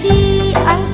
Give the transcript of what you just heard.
di ang